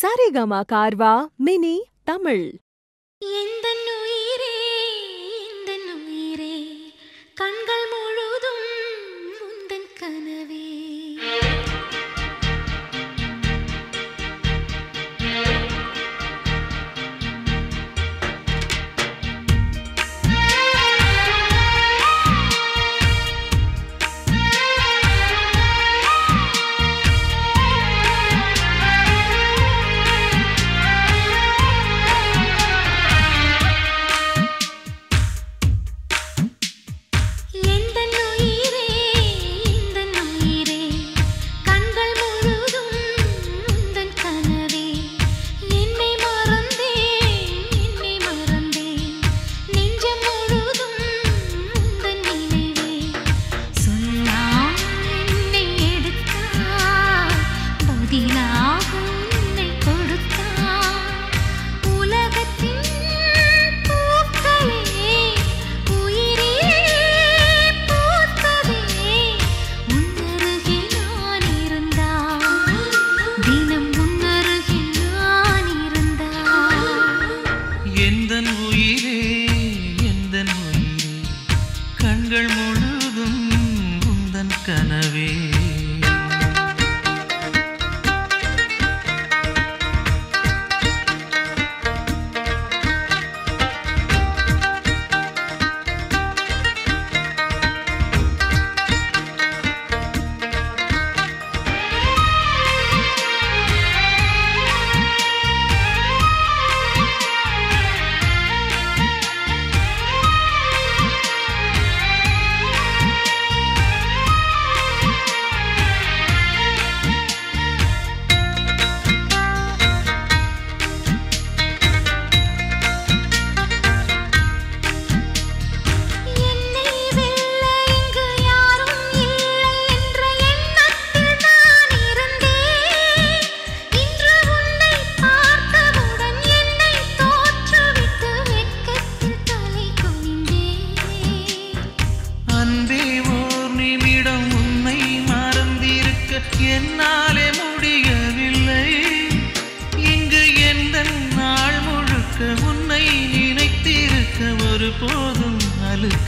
Saregama Carvaan? Mini Tamil. எந்த உயிரே இந்த உயிரே? கண்கள் 的了。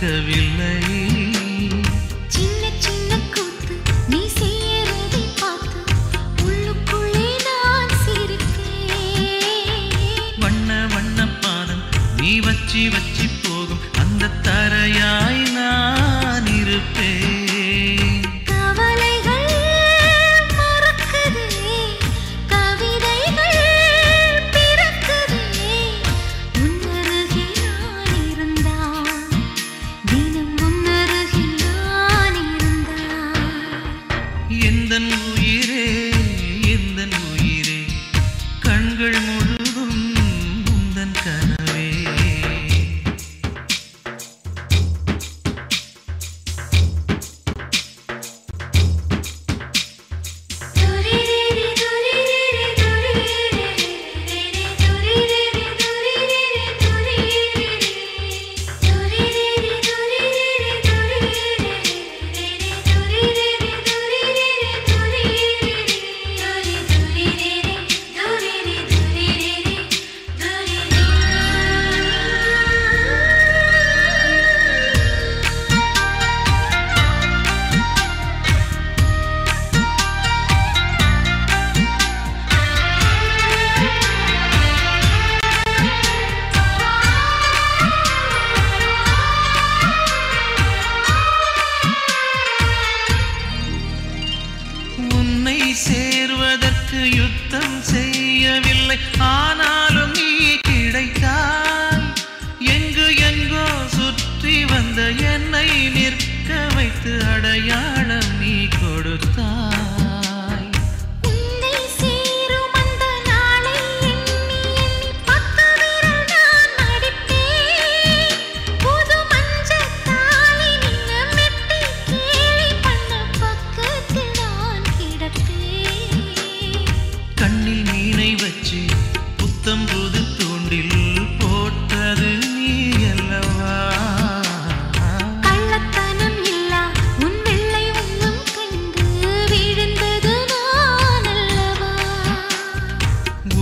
மறக்கவில்லை யுத்தம் செய்யவில்லை. ஆனாலும் நீ கிடைத்தால் எங்கு எங்கோ சுற்றி வந்த என்னை நிற்க வைத்து அடையாள்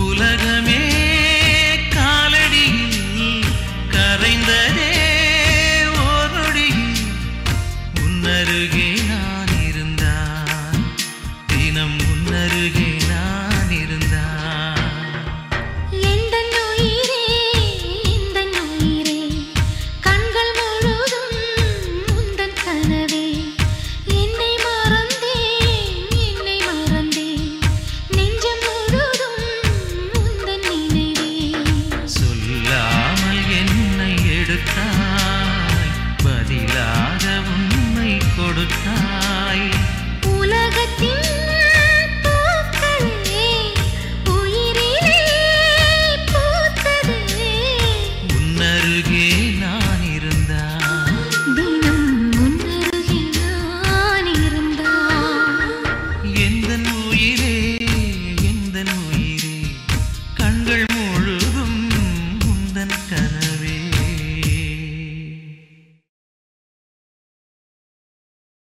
உல